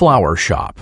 flower shop.